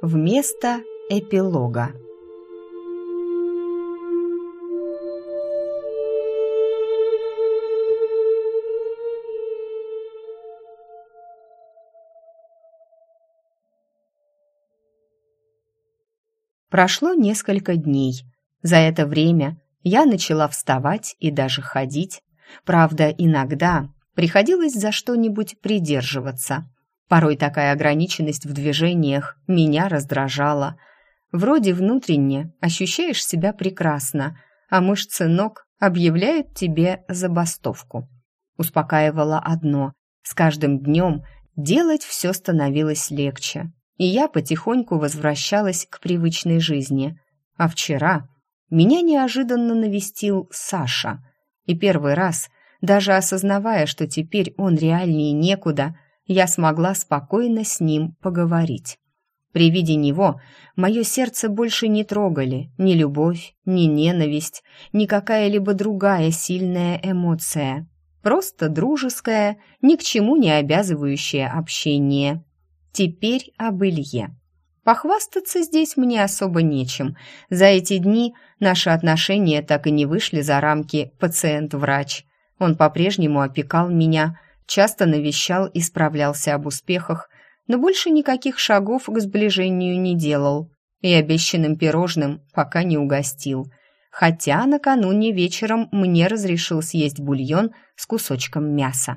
Вместо эпилога Прошло несколько дней. За это время я начала вставать и даже ходить. Правда, иногда приходилось за что-нибудь придерживаться. Порой такая ограниченность в движениях меня раздражала. Вроде внутренне ощущаешь себя прекрасно, а мышцы ног объявляют тебе забастовку. Успокаивало одно – с каждым днем делать все становилось легче и я потихоньку возвращалась к привычной жизни. А вчера меня неожиданно навестил Саша. И первый раз, даже осознавая, что теперь он реальнее некуда, я смогла спокойно с ним поговорить. При виде него мое сердце больше не трогали ни любовь, ни ненависть, ни какая-либо другая сильная эмоция. Просто дружеское, ни к чему не обязывающее общение. Теперь об Илье. Похвастаться здесь мне особо нечем. За эти дни наши отношения так и не вышли за рамки пациент-врач. Он по-прежнему опекал меня, часто навещал и справлялся об успехах, но больше никаких шагов к сближению не делал и обещанным пирожным пока не угостил. Хотя накануне вечером мне разрешил съесть бульон с кусочком мяса.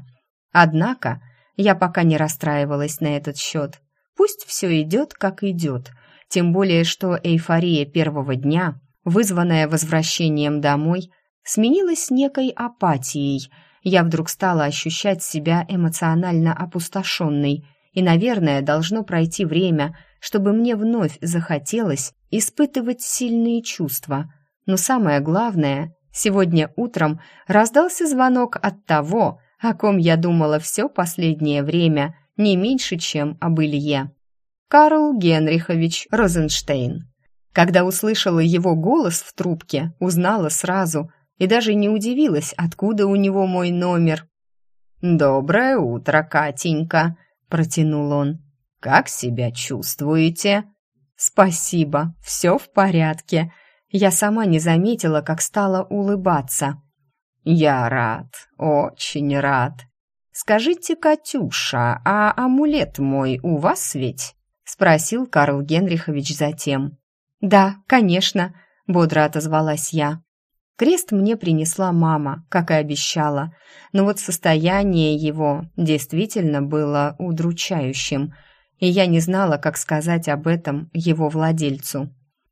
Однако я пока не расстраивалась на этот счет. Пусть все идет, как идет. Тем более, что эйфория первого дня, вызванная возвращением домой, сменилась некой апатией. Я вдруг стала ощущать себя эмоционально опустошенной, и, наверное, должно пройти время, чтобы мне вновь захотелось испытывать сильные чувства. Но самое главное, сегодня утром раздался звонок от того, о ком я думала все последнее время, не меньше, чем об Илье. Карл Генрихович Розенштейн. Когда услышала его голос в трубке, узнала сразу и даже не удивилась, откуда у него мой номер. «Доброе утро, Катенька», — протянул он. «Как себя чувствуете?» «Спасибо, все в порядке». Я сама не заметила, как стала улыбаться. «Я рад, очень рад. Скажите, Катюша, а амулет мой у вас ведь?» — спросил Карл Генрихович затем. «Да, конечно», — бодро отозвалась я. Крест мне принесла мама, как и обещала, но вот состояние его действительно было удручающим, и я не знала, как сказать об этом его владельцу.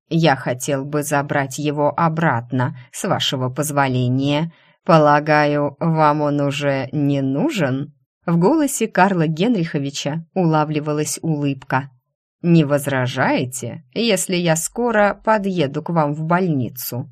«Я хотел бы забрать его обратно, с вашего позволения», «Полагаю, вам он уже не нужен?» В голосе Карла Генриховича улавливалась улыбка. «Не возражаете, если я скоро подъеду к вам в больницу?»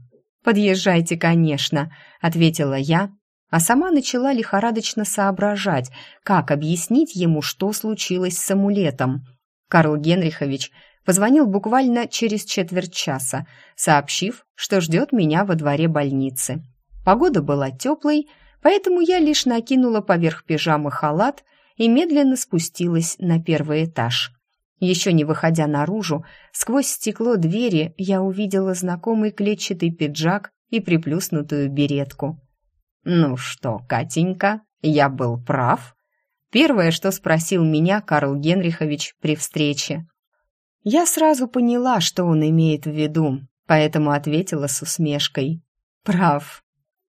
«Подъезжайте, конечно», — ответила я, а сама начала лихорадочно соображать, как объяснить ему, что случилось с амулетом. Карл Генрихович позвонил буквально через четверть часа, сообщив, что ждет меня во дворе больницы. Погода была теплой, поэтому я лишь накинула поверх пижамы халат и медленно спустилась на первый этаж. Еще не выходя наружу, сквозь стекло двери я увидела знакомый клетчатый пиджак и приплюснутую беретку. «Ну что, Катенька, я был прав?» Первое, что спросил меня Карл Генрихович при встрече. Я сразу поняла, что он имеет в виду, поэтому ответила с усмешкой. «Прав,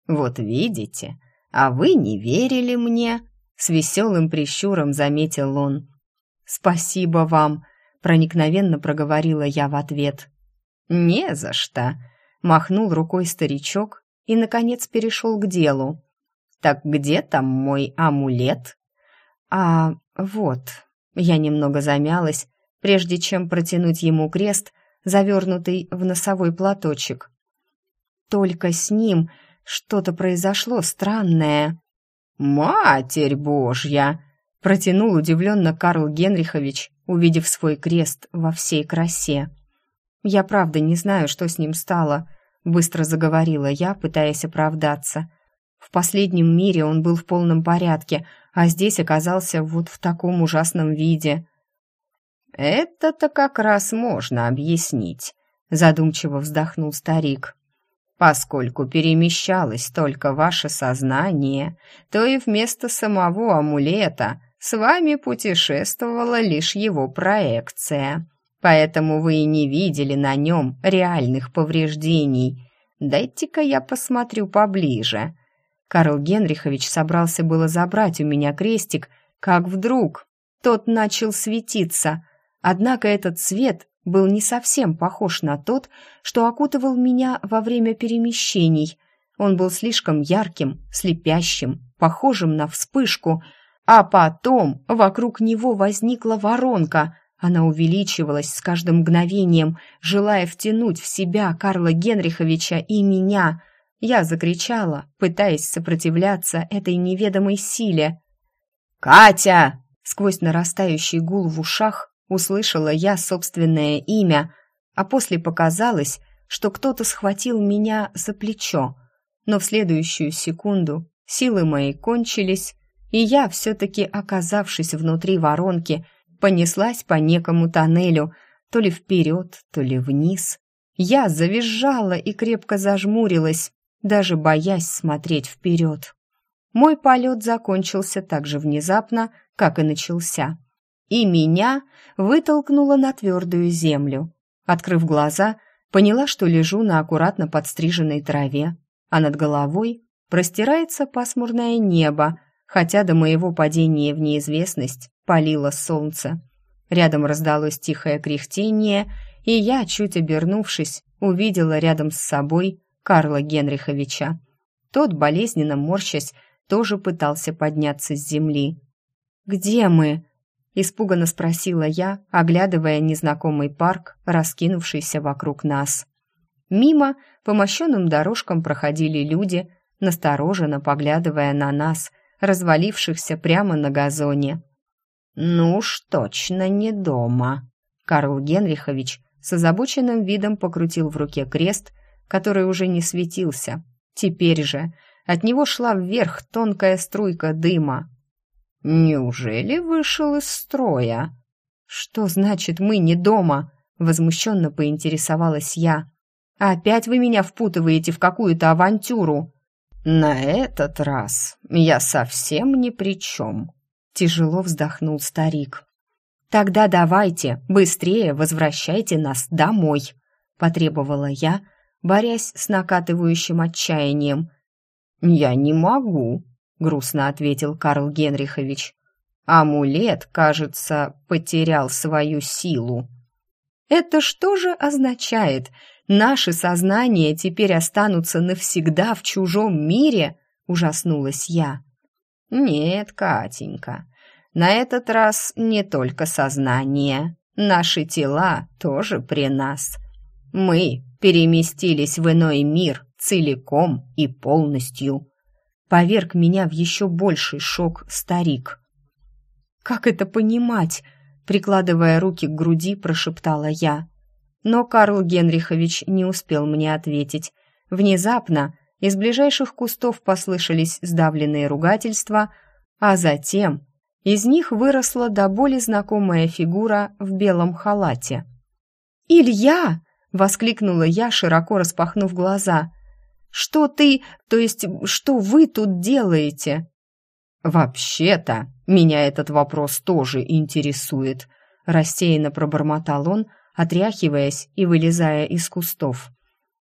«Вот видите, а вы не верили мне», — с веселым прищуром заметил он. «Спасибо вам», — проникновенно проговорила я в ответ. «Не за что», — махнул рукой старичок и, наконец, перешел к делу. «Так где там мой амулет?» «А вот», — я немного замялась, прежде чем протянуть ему крест, завернутый в носовой платочек. «Только с ним что-то произошло странное. «Матерь Божья!» — протянул удивленно Карл Генрихович, увидев свой крест во всей красе. «Я правда не знаю, что с ним стало», — быстро заговорила я, пытаясь оправдаться. «В последнем мире он был в полном порядке, а здесь оказался вот в таком ужасном виде». «Это-то как раз можно объяснить», — задумчиво вздохнул старик. «Поскольку перемещалось только ваше сознание, то и вместо самого амулета с вами путешествовала лишь его проекция, поэтому вы и не видели на нем реальных повреждений. Дайте-ка я посмотрю поближе». Карл Генрихович собрался было забрать у меня крестик, как вдруг тот начал светиться. Однако этот свет был не совсем похож на тот, что окутывал меня во время перемещений. Он был слишком ярким, слепящим, похожим на вспышку, а потом вокруг него возникла воронка. Она увеличивалась с каждым мгновением, желая втянуть в себя Карла Генриховича и меня. Я закричала, пытаясь сопротивляться этой неведомой силе. «Катя!» Сквозь нарастающий гул в ушах услышала я собственное имя, а после показалось, что кто-то схватил меня за плечо. Но в следующую секунду силы мои кончились, и я, все-таки оказавшись внутри воронки, понеслась по некому тоннелю, то ли вперед, то ли вниз. Я завизжала и крепко зажмурилась, даже боясь смотреть вперед. Мой полет закончился так же внезапно, как и начался. И меня вытолкнуло на твердую землю. Открыв глаза, поняла, что лежу на аккуратно подстриженной траве, а над головой простирается пасмурное небо, хотя до моего падения в неизвестность палило солнце. Рядом раздалось тихое кряхтение, и я, чуть обернувшись, увидела рядом с собой Карла Генриховича. Тот, болезненно морщась, тоже пытался подняться с земли. «Где мы?» — испуганно спросила я, оглядывая незнакомый парк, раскинувшийся вокруг нас. Мимо по мощенным дорожкам проходили люди, настороженно поглядывая на нас, развалившихся прямо на газоне. «Ну уж точно не дома!» Карл Генрихович с озабоченным видом покрутил в руке крест, который уже не светился. Теперь же от него шла вверх тонкая струйка дыма. «Неужели вышел из строя?» «Что значит «мы не дома»?» — возмущенно поинтересовалась я. «Опять вы меня впутываете в какую-то авантюру?» «На этот раз я совсем ни при чем», — тяжело вздохнул старик. «Тогда давайте, быстрее возвращайте нас домой», — потребовала я, борясь с накатывающим отчаянием. «Я не могу», — грустно ответил Карл Генрихович. «Амулет, кажется, потерял свою силу». «Это что же означает? Наши сознания теперь останутся навсегда в чужом мире?» — ужаснулась я. «Нет, Катенька, на этот раз не только сознание. Наши тела тоже при нас. Мы переместились в иной мир целиком и полностью. Поверг меня в еще больший шок старик. «Как это понимать?» Прикладывая руки к груди, прошептала я. Но Карл Генрихович не успел мне ответить. Внезапно из ближайших кустов послышались сдавленные ругательства, а затем из них выросла до боли знакомая фигура в белом халате. «Илья!» — воскликнула я, широко распахнув глаза. Что ты, то есть, что вы тут делаете?» «Вообще-то, меня этот вопрос тоже интересует», — рассеянно пробормотал он, отряхиваясь и вылезая из кустов.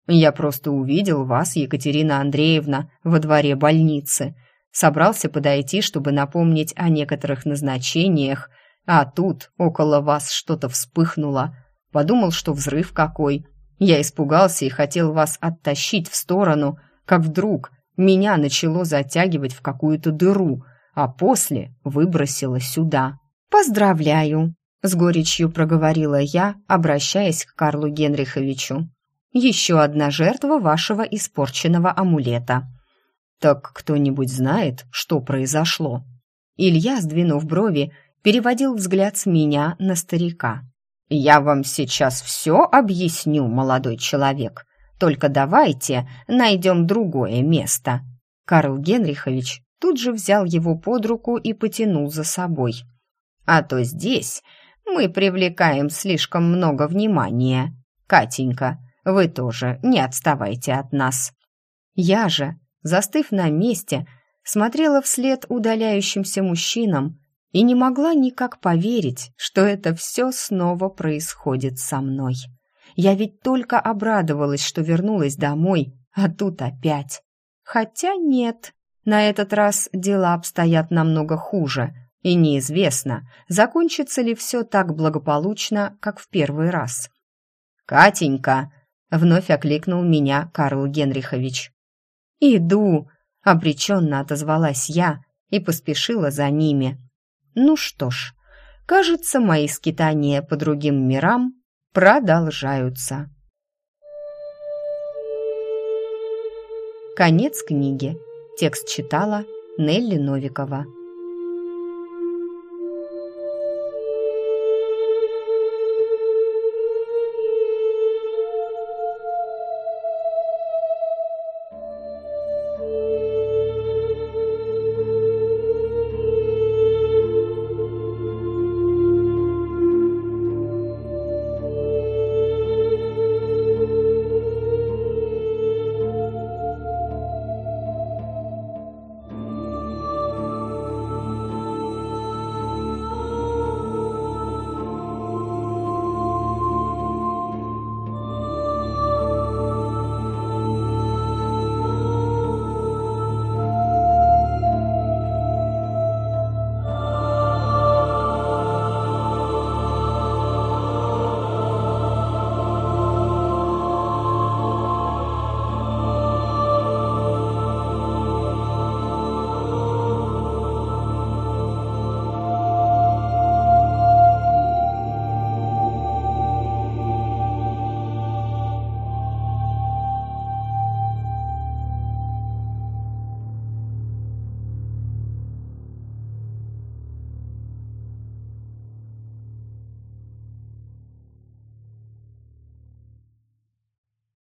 «Я просто увидел вас, Екатерина Андреевна, во дворе больницы. Собрался подойти, чтобы напомнить о некоторых назначениях, а тут около вас что-то вспыхнуло. Подумал, что взрыв какой, я испугался и хотел вас оттащить в сторону, как вдруг меня начало затягивать в какую-то дыру, а после выбросило сюда. «Поздравляю!» — с горечью проговорила я, обращаясь к Карлу Генриховичу. «Еще одна жертва вашего испорченного амулета». «Так кто-нибудь знает, что произошло?» Илья, сдвинув брови, переводил взгляд с меня на старика. «Я вам сейчас все объясню, молодой человек. Только давайте найдем другое место». Карл Генрихович тут же взял его под руку и потянул за собой. «А то здесь Мы привлекаем слишком много внимания. Катенька, вы тоже не отставайте от нас». Я же, застыв на месте, смотрела вслед удаляющимся мужчинам и не могла никак поверить, что это все снова происходит со мной. Я ведь только обрадовалась, что вернулась домой, а тут опять. Хотя нет, на этот раз дела обстоят намного хуже, и неизвестно, закончится ли все так благополучно, как в первый раз. «Катенька!» — вновь окликнул меня Карл Генрихович. «Иду!» — обреченно отозвалась я и поспешила за ними. Ну что ж, кажется, мои скитания по другим мирам продолжаются. Конец книги. Текст читала Нелли Новикова.